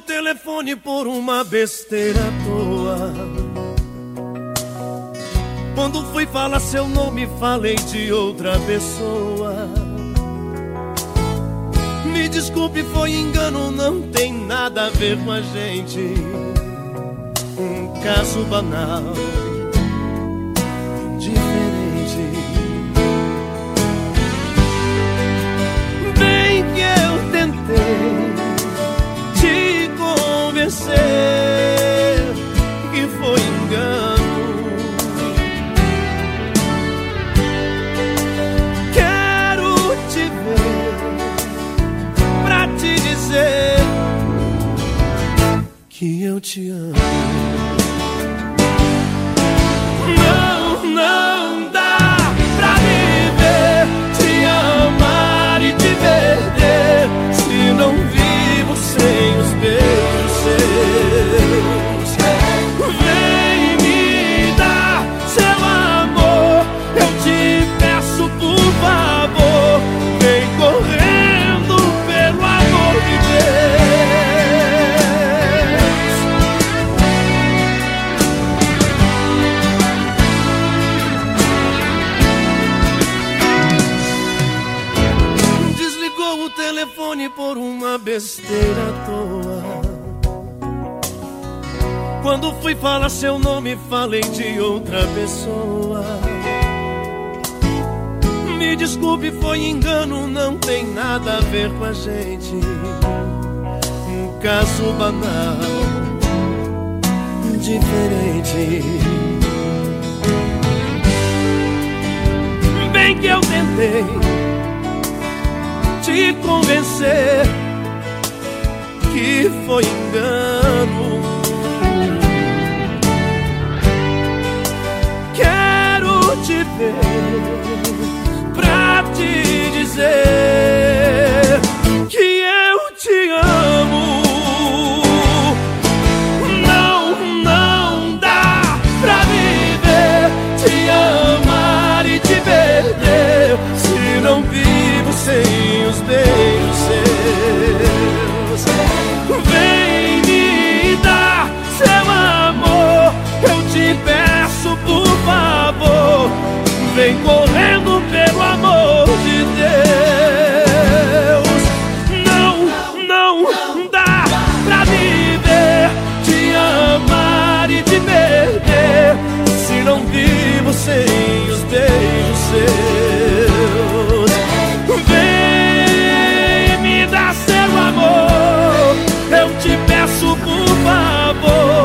telefone por uma besteira à toa. Quando fui falar seu nome, falei de outra pessoa. Me desculpe, foi engano, não tem nada a ver com a gente. Um caso banal, dizer que eu te amo. Telefone por uma besteira à toa. Quando fui falar seu nome, falei de outra pessoa. Me desculpe, foi engano, não tem nada a ver com a gente. Um caso banal, diferente. Bem que eu tentei te convencer que foi engano. beijos seus. Vem me dar seu amor, eu te peço por favor. Vem correndo pelo amor de Deus. Não, não dá pra viver, te amar e te perder, se não vivo sem os teus. amor.